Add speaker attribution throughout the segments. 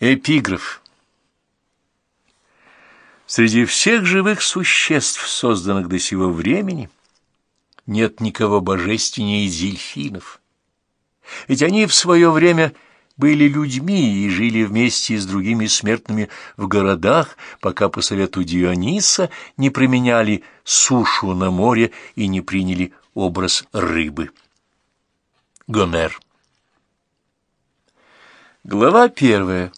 Speaker 1: Эпиграф Среди всех живых существ, созданных до сего времени, нет никого божественнее дельфинов. Ведь они в свое время были людьми и жили вместе с другими смертными в городах, пока по совету Диониса не променяли сушу на море и не приняли образ рыбы. Гомер Глава первая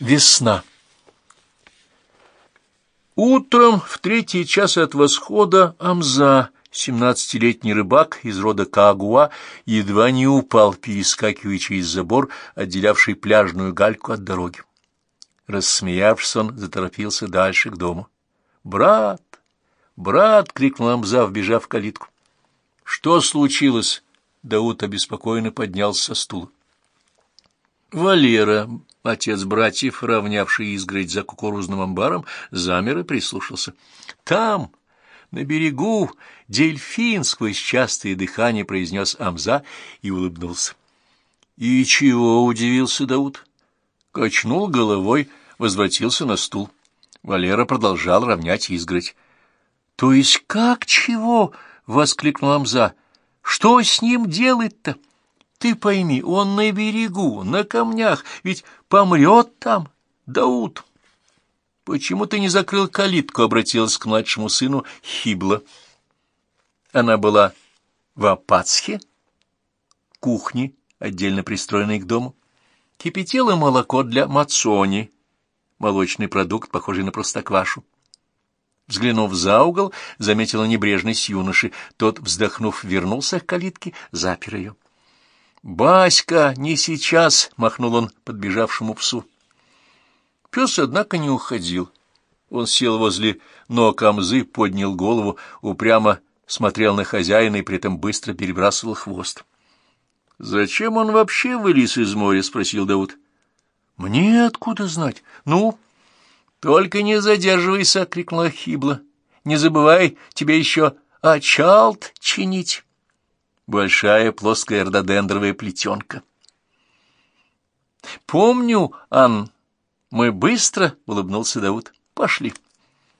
Speaker 1: Весна. Утром в третий час от восхода Амза, семнадцатилетний рыбак из рода Каагуа, едва не упал, перескакивая через забор, отделявший пляжную гальку от дороги. Рассмеявшись, он заторопился дальше к дому. «Брат! Брат!» — крикнул Амза, вбежав в калитку. «Что случилось?» — Дауд обеспокоенно поднялся со стула. Валера, отец братьев, равнявший изгородь за кукурузным амбаром, замер и прислушался. Там, на берегу, дельфин сквозь частое дыхание произнес Амза и улыбнулся. И чего удивился Дауд? Качнул головой, возвратился на стул. Валера продолжал равнять изгородь. — То есть как чего? — воскликнул Амза. — Что с ним делать-то? — ты пойми, он на берегу, на камнях, ведь помрет там, Дауд. Почему ты не закрыл калитку, обратилась к младшему сыну Хибла. Она была в Апацхе, кухне, отдельно пристроенной к дому. Кипятило молоко для мацони, молочный продукт, похожий на простоквашу. Взглянув за угол, заметила небрежность юноши. Тот, вздохнув, вернулся к калитке, запер ее. «Баська, не сейчас!» — махнул он подбежавшему псу. Пес, однако, не уходил. Он сел возле ног Амзы, поднял голову, упрямо смотрел на хозяина и при этом быстро перебрасывал хвост. — Зачем он вообще вылез из моря? — спросил Дауд. — Мне откуда знать? Ну? — Только не задерживайся! — крикнула Хибла. — Не забывай, тебе еще очалт чинить большая плоская рододендровая плетенка. «Помню, Ан, мы быстро!» — улыбнулся Дауд. «Пошли!»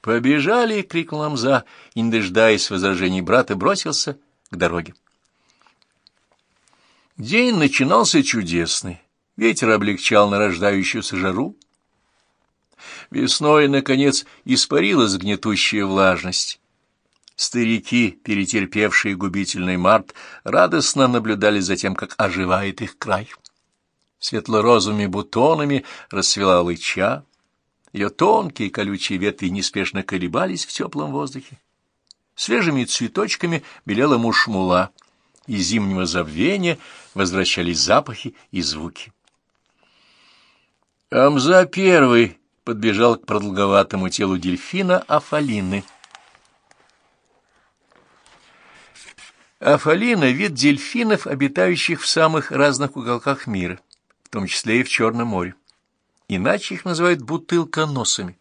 Speaker 1: «Побежали!» — крикнул Амза, и, не дожидаясь возражений брата, бросился к дороге. День начинался чудесный. Ветер облегчал нарождающуюся жару. Весной, наконец, испарилась гнетущая влажность. Старики, перетерпевшие губительный март, радостно наблюдали за тем, как оживает их край. Светло-розовыми бутонами расцвела лыча, ее тонкие колючие ветви неспешно колебались в теплом воздухе. Свежими цветочками белела мушмула, из зимнего забвения возвращались запахи и звуки. Амза первый подбежал к продолговатому телу дельфина Афалины — Афалина — вид дельфинов, обитающих в самых разных уголках мира, в том числе и в Черном море. Иначе их называют бутылконосами.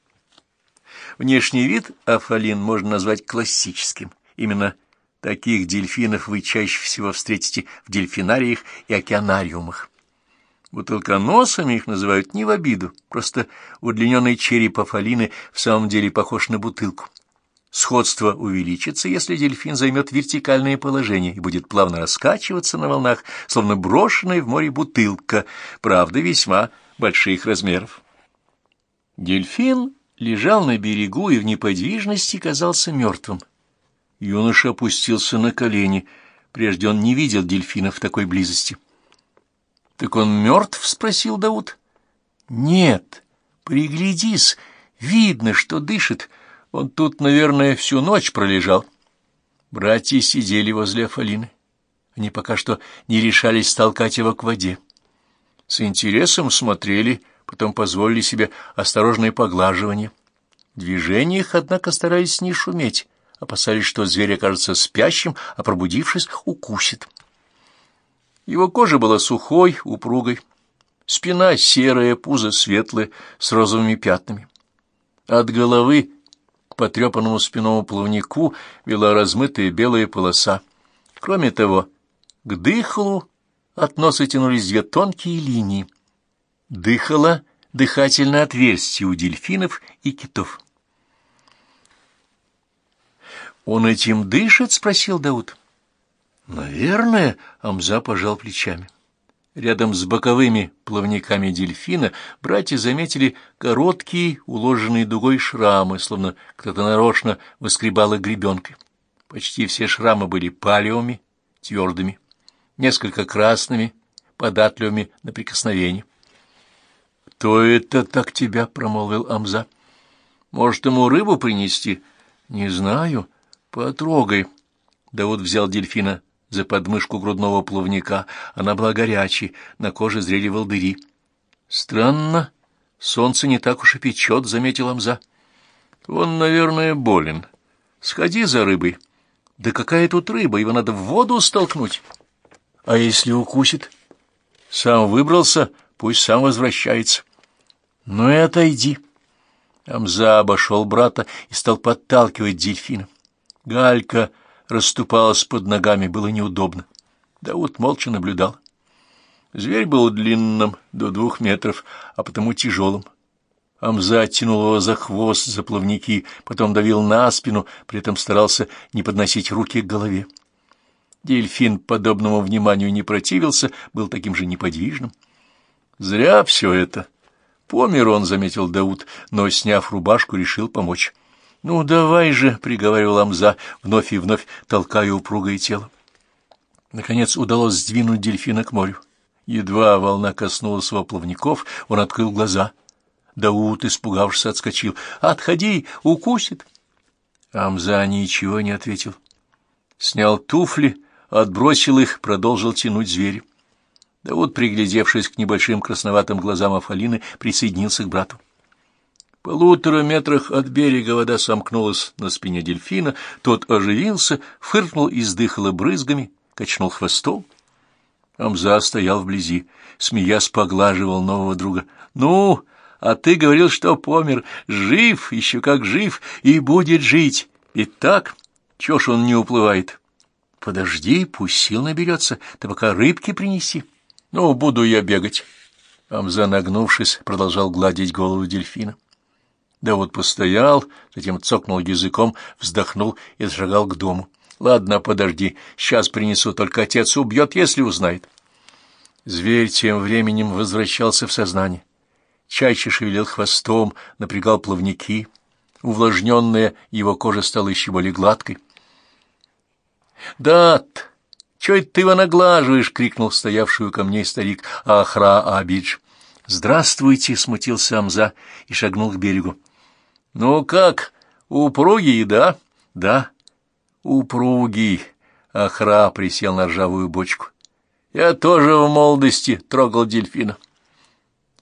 Speaker 1: Внешний вид афалин можно назвать классическим. Именно таких дельфинов вы чаще всего встретите в дельфинариях и океанариумах. Бутылконосами их называют не в обиду, просто удлиненный череп афалины в самом деле похож на бутылку. Сходство увеличится, если дельфин займет вертикальное положение и будет плавно раскачиваться на волнах, словно брошенная в море бутылка, правда, весьма больших размеров. Дельфин лежал на берегу и в неподвижности казался мертвым. Юноша опустился на колени. Прежде он не видел дельфина в такой близости. — Так он мертв? — спросил Дауд. — Нет. Приглядись. Видно, что дышит. — он тут, наверное, всю ночь пролежал. Братья сидели возле Афалины. Они пока что не решались столкать его к воде. С интересом смотрели, потом позволили себе осторожное поглаживание. В движениях, однако, старались не шуметь, опасались, что зверь окажется спящим, а пробудившись, укусит. Его кожа была сухой, упругой, спина серая, пузо светлое, с розовыми пятнами. От головы к потрепанному спинному плавнику вела размытая белая полоса. Кроме того, к дыхлу от носа тянулись две тонкие линии. дыхало дыхательное отверстие у дельфинов и китов. «Он этим дышит?» — спросил Дауд. «Наверное», — Амза пожал плечами. Рядом с боковыми плавниками дельфина братья заметили короткие, уложенные дугой шрамы, словно кто-то нарочно выскребал их гребенкой. Почти все шрамы были палевыми, твердыми, несколько красными, податливыми на прикосновение. «Кто это так тебя?» — промолвил Амза. «Может, ему рыбу принести?» «Не знаю. Потрогай». Давуд взял дельфина за подмышку грудного плавника. Она была горячей, на коже зрели волдыри. «Странно. Солнце не так уж и печет», — заметил Амза. «Он, наверное, болен. Сходи за рыбой». «Да какая тут рыба? Его надо в воду столкнуть». «А если укусит?» «Сам выбрался, пусть сам возвращается». «Ну и отойди». Амза обошел брата и стал подталкивать дельфина. Галька расступалась под ногами, было неудобно. Дауд молча наблюдал. Зверь был длинным, до двух метров, а потому тяжелым. Амза оттянул его за хвост, за плавники, потом давил на спину, при этом старался не подносить руки к голове. Дельфин подобному вниманию не противился, был таким же неподвижным. Зря все это. Помер он, заметил Дауд, но, сняв рубашку, решил помочь. «Ну, давай же», — приговаривал Амза, вновь и вновь толкая упругое тело. Наконец удалось сдвинуть дельфина к морю. Едва волна коснулась его плавников, он открыл глаза. Дауд, испугавшись, отскочил. «Отходи, укусит!» Амза ничего не ответил. Снял туфли, отбросил их, продолжил тянуть зверя. Дауд, приглядевшись к небольшим красноватым глазам Афалины, присоединился к брату полутора метрах от берега вода сомкнулась на спине дельфина, тот оживился, фыркнул и сдыхало брызгами, качнул хвостом. Амза стоял вблизи, смеясь, поглаживал нового друга. «Ну, а ты говорил, что помер. Жив, еще как жив, и будет жить. И так, чё ж он не уплывает?» «Подожди, пусть сил наберется, ты пока рыбки принеси». «Ну, буду я бегать». Амза, нагнувшись, продолжал гладить голову дельфина. Да вот постоял, затем цокнул языком, вздохнул и зашагал к дому. «Ладно, подожди, сейчас принесу, только отец убьет, если узнает». Зверь тем временем возвращался в сознание. Чаще шевелил хвостом, напрягал плавники. Увлажненная его кожа стала еще более гладкой. «Дат, чё это ты его наглаживаешь?» — крикнул стоявший у камней старик Ахра Абидж. «Здравствуйте!» — смутился Амза и шагнул к берегу. «Ну как, упругий, да?» «Да, упругий», — Ахра присел на ржавую бочку. «Я тоже в молодости трогал дельфина.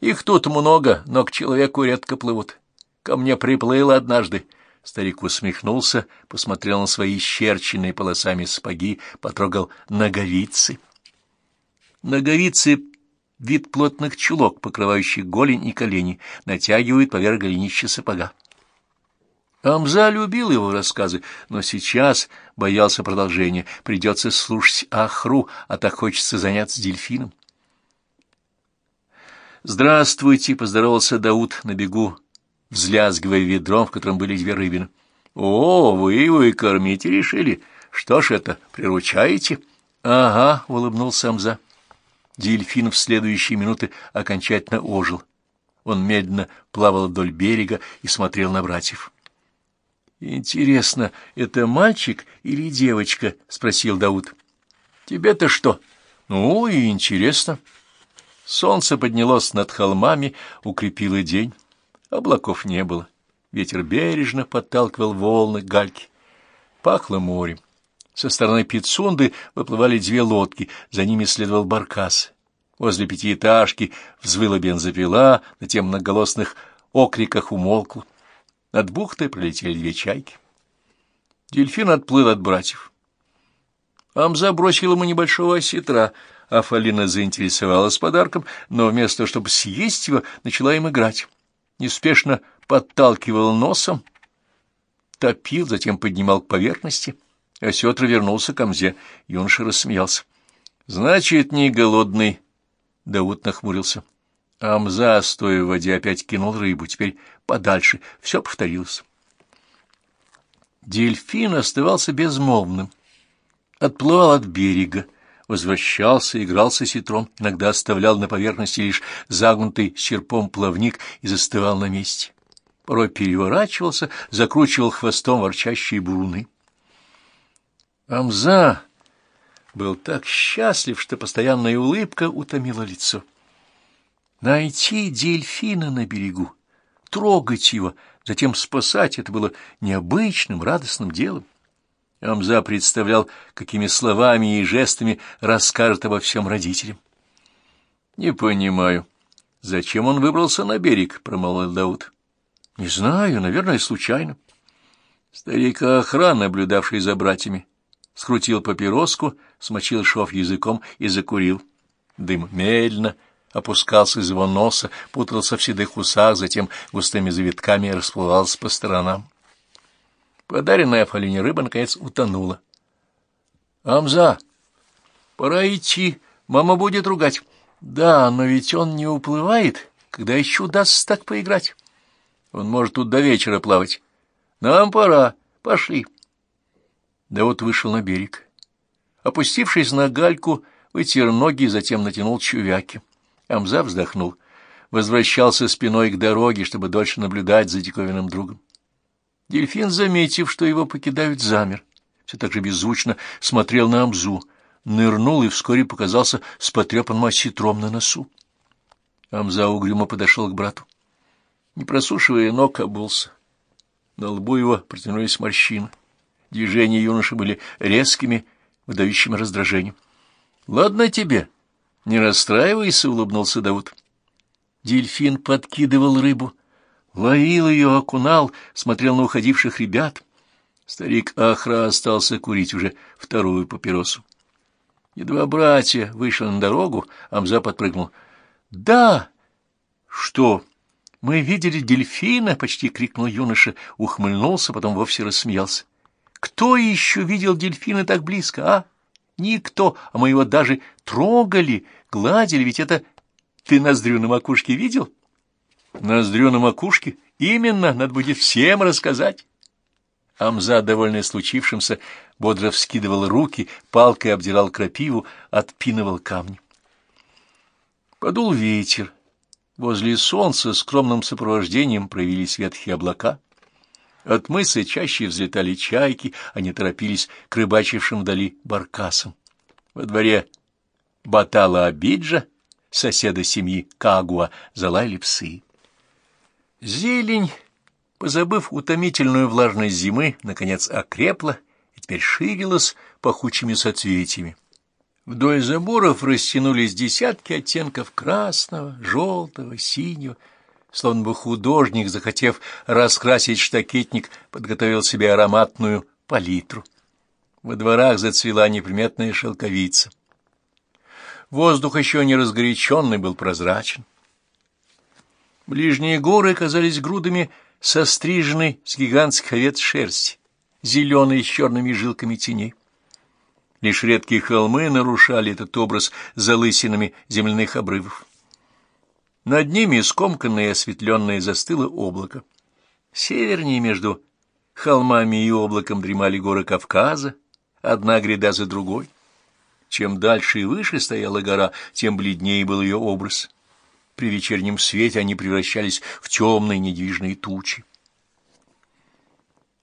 Speaker 1: Их тут много, но к человеку редко плывут. Ко мне приплыл однажды». Старик усмехнулся, посмотрел на свои щерченные полосами сапоги, потрогал ноговицы. Ноговицы — вид плотных чулок, покрывающих голень и колени, натягивают поверх голенища сапога. Амза любил его рассказы, но сейчас боялся продолжения. Придется слушать Ахру, а так хочется заняться дельфином. «Здравствуйте!» — поздоровался Дауд на бегу, взлязгивая ведром, в котором были две рыбины. «О, вы его и кормите решили? Что ж это, приручаете?» «Ага», — улыбнулся Амза. Дельфин в следующие минуты окончательно ожил. Он медленно плавал вдоль берега и смотрел на братьев. «Интересно, это мальчик или девочка?» — спросил Дауд. «Тебе-то что?» «Ну и интересно». Солнце поднялось над холмами, укрепило день. Облаков не было. Ветер бережно подталкивал волны гальки. Пахло морем. Со стороны Пицунды выплывали две лодки, за ними следовал баркас. Возле пятиэтажки взвыла бензопила, на тем многоголосных окриках умолкла. Над бухтой пролетели две чайки. Дельфин отплыл от братьев. Амза бросил ему небольшого осетра, а Фалина заинтересовалась подарком, но вместо того, чтобы съесть его, начала им играть. Неспешно подталкивал носом, топил, затем поднимал к поверхности. Осетр вернулся к Амзе, юноша рассмеялся. — Значит, не голодный. Дауд нахмурился. — Амза, стоя в воде, опять кинул рыбу, теперь подальше. Все повторилось. Дельфин оставался безмолвным. Отплывал от берега, возвращался, игрался ситром, иногда оставлял на поверхности лишь загнутый серпом плавник и застывал на месте. Порой переворачивался, закручивал хвостом ворчащие буруны. Амза был так счастлив, что постоянная улыбка утомила лицо. Найти дельфина на берегу, трогать его, затем спасать — это было необычным, радостным делом. Амза представлял, какими словами и жестами расскажет обо всем родителям. — Не понимаю, зачем он выбрался на берег? — промолвил Дауд. — Не знаю, наверное, случайно. Старика охрана, наблюдавший за братьями, скрутил папироску, смочил шов языком и закурил. Дым медленно опускался из его носа, путался в седых усах, затем густыми завитками расплывался по сторонам. Подаренная Афалине рыба, наконец, утонула. — Амза, пора идти, мама будет ругать. — Да, но ведь он не уплывает, когда еще удастся так поиграть. Он может тут до вечера плавать. Нам пора, пошли. Да вот вышел на берег. Опустившись на гальку, вытер ноги, затем натянул чувяки. Амза вздохнул. Возвращался спиной к дороге, чтобы дольше наблюдать за диковинным другом. Дельфин, заметив, что его покидают, замер. Все так же беззвучно смотрел на Амзу, нырнул и вскоре показался с потрепанным осетром на носу. Амза угрюмо подошел к брату. Не просушивая ног, обулся. На лбу его протянулись морщины. Движения юноши были резкими, выдающими раздражением. — Ладно тебе, не расстраивайся, — улыбнулся Дауд. Дельфин подкидывал рыбу, ловил ее, окунал, смотрел на уходивших ребят. Старик Ахра остался курить уже вторую папиросу. Едва братья вышли на дорогу, Амза подпрыгнул. — Да! — Что? — Мы видели дельфина! — почти крикнул юноша, ухмыльнулся, потом вовсе рассмеялся. — Кто еще видел дельфина так близко, а? Никто, а мы его даже трогали, гладили, ведь это ты ноздрю на макушке видел? — Ноздрю на макушке? Именно, надо будет всем рассказать. Амза, довольный случившимся, бодро вскидывал руки, палкой обдирал крапиву, отпинывал камни. Подул ветер. Возле солнца скромным сопровождением проявились ветхие облака. От мыса чаще взлетали чайки, они торопились к рыбачившим вдали баркасам. Во дворе Батала Абиджа, соседа семьи Кагуа, залаяли псы. Зелень, позабыв утомительную влажность зимы, наконец окрепла и теперь ширилась пахучими соцветиями. Вдоль заборов растянулись десятки оттенков красного, желтого, синего, словно бы художник, захотев раскрасить штакетник, подготовил себе ароматную палитру. Во дворах зацвела неприметная шелковица. Воздух еще не разгоряченный был прозрачен. Ближние горы казались грудами состриженной с гигантских овец шерсти, зеленой с черными жилками теней. Лишь редкие холмы нарушали этот образ залысинами земляных обрывов. Над ними скомканное и осветленное застыло облако. Севернее между холмами и облаком дремали горы Кавказа, одна гряда за другой. Чем дальше и выше стояла гора, тем бледнее был ее образ — при вечернем свете они превращались в темные недвижные тучи.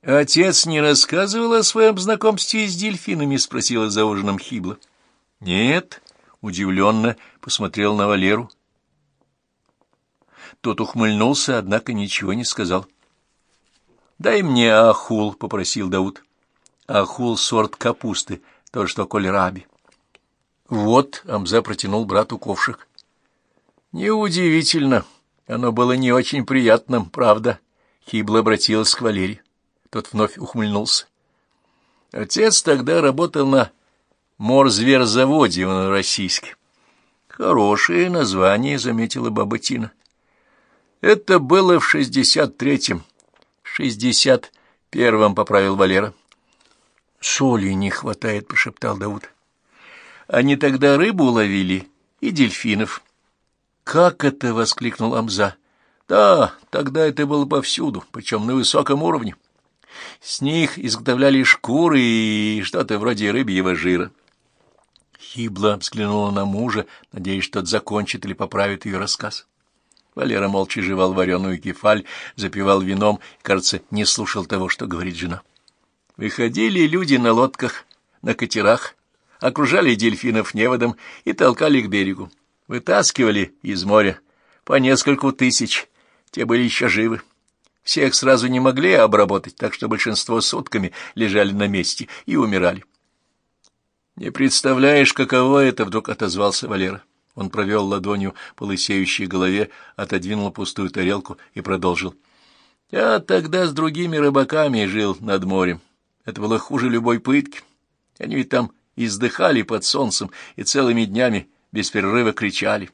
Speaker 1: «Отец не рассказывал о своем знакомстве с дельфинами?» — спросила за ужином Хибла. «Нет», — удивленно посмотрел на Валеру. Тот ухмыльнулся, однако ничего не сказал. «Дай мне ахул», — попросил Дауд. «Ахул — сорт капусты, то, что кольраби». «Вот», — Амза протянул брату ковшик. Неудивительно. Оно было не очень приятным, правда. Хибла обратилась к Валерию. Тот вновь ухмыльнулся. Отец тогда работал на морзверзаводе в Новороссийске. Хорошее название, заметила баба Тина. Это было в шестьдесят третьем. Шестьдесят первом, поправил Валера. Соли не хватает, прошептал Дауд. Они тогда рыбу ловили и дельфинов. как это?» — воскликнул Амза. «Да, тогда это было повсюду, причем на высоком уровне. С них изготовляли шкуры и что-то вроде рыбьего жира». Хибла взглянула на мужа, надеясь, что тот закончит или поправит ее рассказ. Валера молча жевал вареную кефаль, запивал вином и, кажется, не слушал того, что говорит жена. Выходили люди на лодках, на катерах, окружали дельфинов неводом и толкали к берегу. Вытаскивали из моря по нескольку тысяч, те были еще живы. Всех сразу не могли обработать, так что большинство сутками лежали на месте и умирали. «Не представляешь, каково это!» — вдруг отозвался Валера. Он провел ладонью по лысеющей голове, отодвинул пустую тарелку и продолжил. «Я тогда с другими рыбаками жил над морем. Это было хуже любой пытки. Они ведь там издыхали под солнцем и целыми днями без перерыва кричали.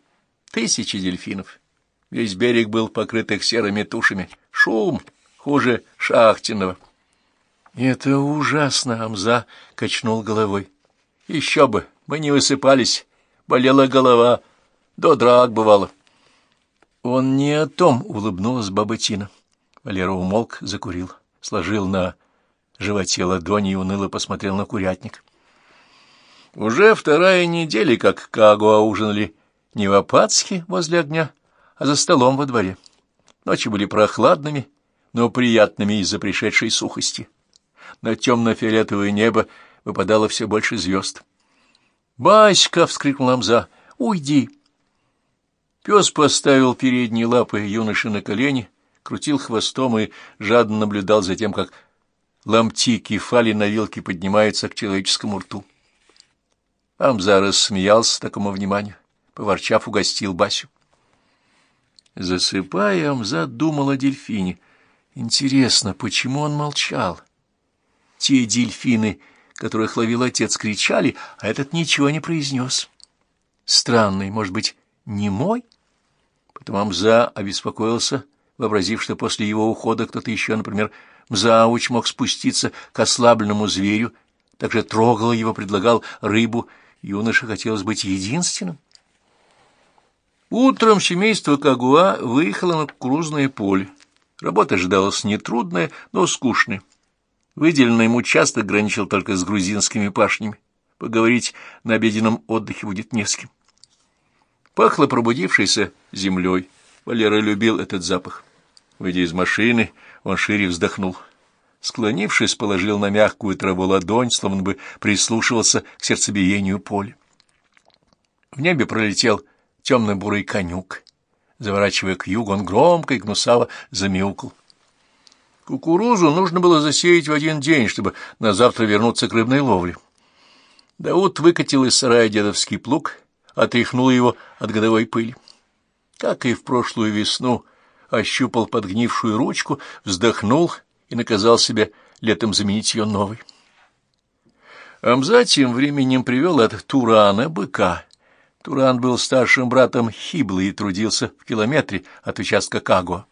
Speaker 1: Тысячи дельфинов. Весь берег был покрыт их серыми тушами. Шум хуже шахтенного. — Это ужасно, Амза качнул головой. — Еще бы, мы не высыпались, болела голова, до драк бывало. — Он не о том, — улыбнулась баба Тина. Валера умолк, закурил, сложил на животе ладони и уныло посмотрел на курятник. Уже вторая неделя, как Кагуа ужинали не в Апатске возле огня, а за столом во дворе. Ночи были прохладными, но приятными из-за пришедшей сухости. На темно-фиолетовое небо выпадало все больше звезд. «Баська!» — вскрикнул Амза. «Уйди!» Пес поставил передние лапы юноши на колени, крутил хвостом и жадно наблюдал за тем, как ломти кефали на вилке поднимаются к человеческому рту. Амза рассмеялся такому вниманию, поворчав, угостил Басю. Засыпая, Амза думал о дельфине. Интересно, почему он молчал? Те дельфины, которых ловил отец, кричали, а этот ничего не произнес. Странный, может быть, не мой? Потом Амза обеспокоился, вообразив, что после его ухода кто-то еще, например, Мзауч мог спуститься к ослабленному зверю, также трогал его, предлагал рыбу. Юноше хотелось быть единственным. Утром семейство Кагуа выехало на кукурузное поле. Работа ожидалась нетрудная, но скучная. Выделенный ему участок граничил только с грузинскими пашнями. Поговорить на обеденном отдыхе будет не с кем. Пахло пробудившейся землей. Валера любил этот запах. Выйдя из машины, он шире вздохнул. Склонившись, положил на мягкую траву ладонь, словно бы прислушивался к сердцебиению поля. В небе пролетел темно-бурый конюк. Заворачивая к югу, он громко и гнусаво замяукал. Кукурузу нужно было засеять в один день, чтобы на завтра вернуться к рыбной ловле. Дауд выкатил из сарая дедовский плуг, отряхнул его от годовой пыли. Как и в прошлую весну, ощупал подгнившую ручку, вздохнул и наказал себе летом заменить ее новой. Амза тем временем привел от Турана быка. Туран был старшим братом Хиблы и трудился в километре от участка Кагуа.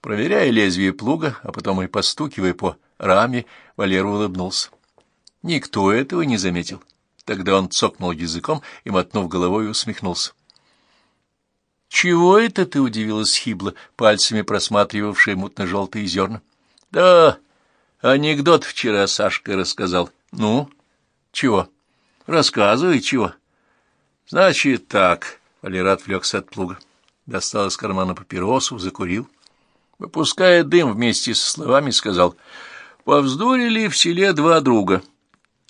Speaker 1: Проверяя лезвие плуга, а потом и постукивая по раме, Валера улыбнулся. Никто этого не заметил. Тогда он цокнул языком и, мотнув головой, усмехнулся. — Чего это ты? — удивилась Хибла, пальцами просматривавшая мутно-желтые зерна. — Да, анекдот вчера Сашка рассказал. — Ну? — Чего? — Рассказывай, чего? — Значит так, — Валера отвлекся от плуга. Достал из кармана папиросу, закурил. — Выпуская дым вместе со словами, сказал, «Повздорили в селе два друга».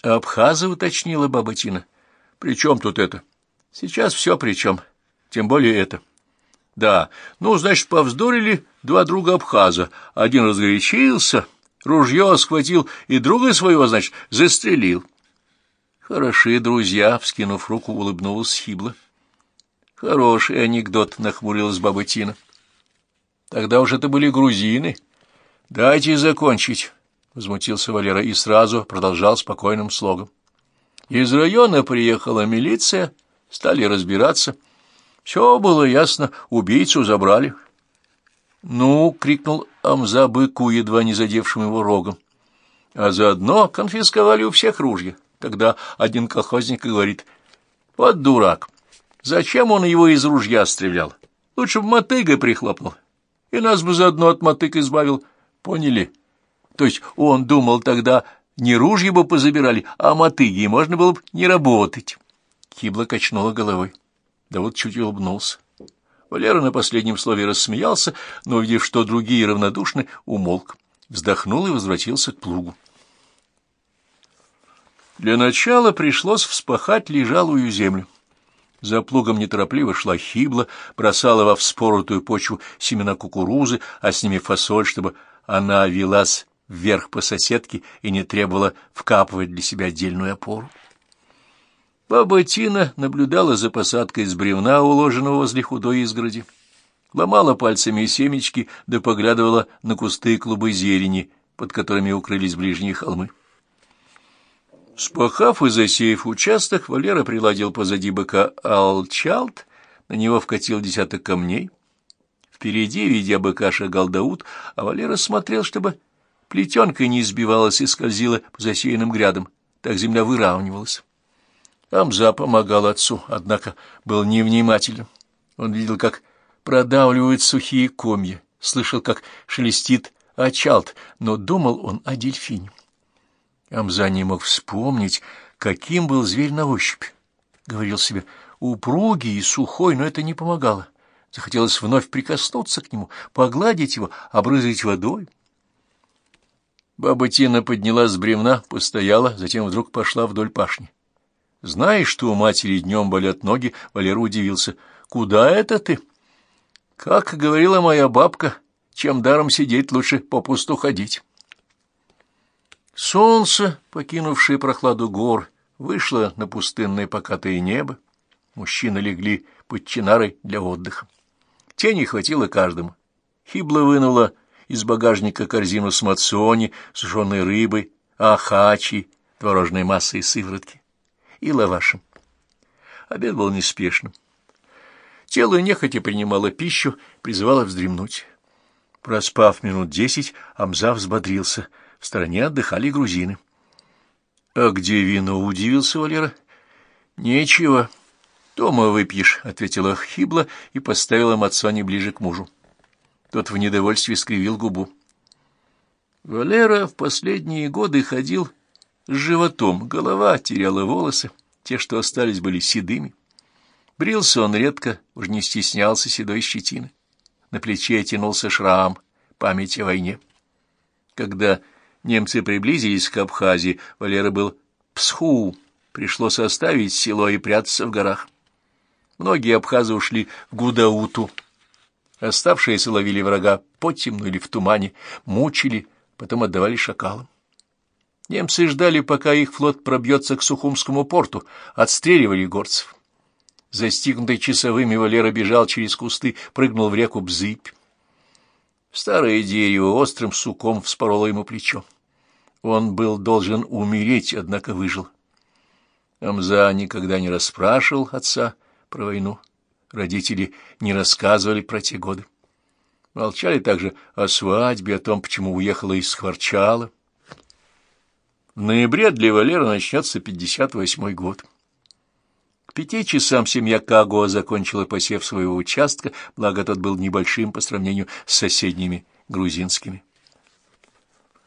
Speaker 1: Абхаза уточнила баба Тина. «При чем тут это?» «Сейчас все при чем, тем более это». «Да, ну, значит, повздорили два друга Абхаза. Один разгорячился, ружье схватил и друга своего, значит, застрелил». «Хорошие друзья», — вскинув руку, улыбнулась Хибла. «Хороший анекдот», — нахмурилась баба Тина. Тогда уж это были грузины. Дайте закончить, — возмутился Валера и сразу продолжал спокойным слогом. Из района приехала милиция, стали разбираться. Все было ясно, убийцу забрали. — Ну, — крикнул Амза быку, едва не задевшим его рогом. А заодно конфисковали у всех ружья. Тогда один колхозник говорит, — вот дурак, Зачем он его из ружья стрелял? Лучше бы мотыгой прихлопнул. И нас бы заодно от мотык избавил. Поняли? То есть он думал тогда, не ружья бы позабирали, а мотыги, и можно было бы не работать. Кибла качнула головой. Да вот чуть улыбнулся. Валера на последнем слове рассмеялся, но, увидев, что другие равнодушны, умолк, вздохнул и возвратился к плугу. Для начала пришлось вспахать лежалую землю. За плугом неторопливо шла хибла, бросала во вспоротую почву семена кукурузы, а с ними фасоль, чтобы она велась вверх по соседке и не требовала вкапывать для себя отдельную опору. Баба Тина наблюдала за посадкой из бревна, уложенного возле худой изгороди. Ломала пальцами семечки, да поглядывала на кусты и клубы зелени, под которыми укрылись ближние холмы. Спахав и засеяв участок, Валера приладил позади быка алчалт, на него вкатил десяток камней. Впереди, видя быка, шагал Дауд, а Валера смотрел, чтобы плетенка не избивалась и скользила по засеянным грядам. Так земля выравнивалась. Амза помогал отцу, однако был невнимательным. Он видел, как продавливают сухие комья, слышал, как шелестит очалт, но думал он о дельфине. Амза не мог вспомнить, каким был зверь на ощупь. Говорил себе, упругий и сухой, но это не помогало. Захотелось вновь прикоснуться к нему, погладить его, обрызать водой. Баба Тина поднялась с бревна, постояла, затем вдруг пошла вдоль пашни. Знаешь, что у матери днем болят ноги, Валера удивился. Куда это ты? Как говорила моя бабка, чем даром сидеть, лучше попусту ходить. Солнце, покинувшее прохладу гор, вышло на пустынное покатое небо. Мужчины легли под чинарой для отдыха. Тени хватило каждому. Хибла вынула из багажника корзину с мацони, сушеной рыбой, ахачи, творожной массой и сыворотки и лавашем. Обед был неспешным. Тело нехотя принимало пищу, призывало вздремнуть. Проспав минут десять, Амза взбодрился. В стороне отдыхали грузины. — А где вино? — удивился Валера. — Нечего. Дома выпьешь, — ответила Хибла и поставила Мацони ближе к мужу. Тот в недовольстве скривил губу. Валера в последние годы ходил с животом, голова теряла волосы, те, что остались, были седыми. Брился он редко, уж не стеснялся седой щетины. На плече тянулся шрам, память о войне. Когда немцы приблизились к Абхазии, Валера был псху, пришлось оставить село и прятаться в горах. Многие абхазы ушли в Гудауту. Оставшиеся ловили врага по темну или в тумане, мучили, потом отдавали шакалам. Немцы ждали, пока их флот пробьется к Сухумскому порту, отстреливали горцев. Застигнутый часовыми, Валера бежал через кусты, прыгнул в реку Бзыпь. Старое дерево острым суком вспороло ему плечо. Он был должен умереть, однако выжил. Амза никогда не расспрашивал отца про войну. Родители не рассказывали про те годы. Молчали также о свадьбе, о том, почему уехала из Хворчала. В ноябре для Валера начнется 58-й год. К пяти часам семья Кагуа закончила посев своего участка, благо тот был небольшим по сравнению с соседними грузинскими.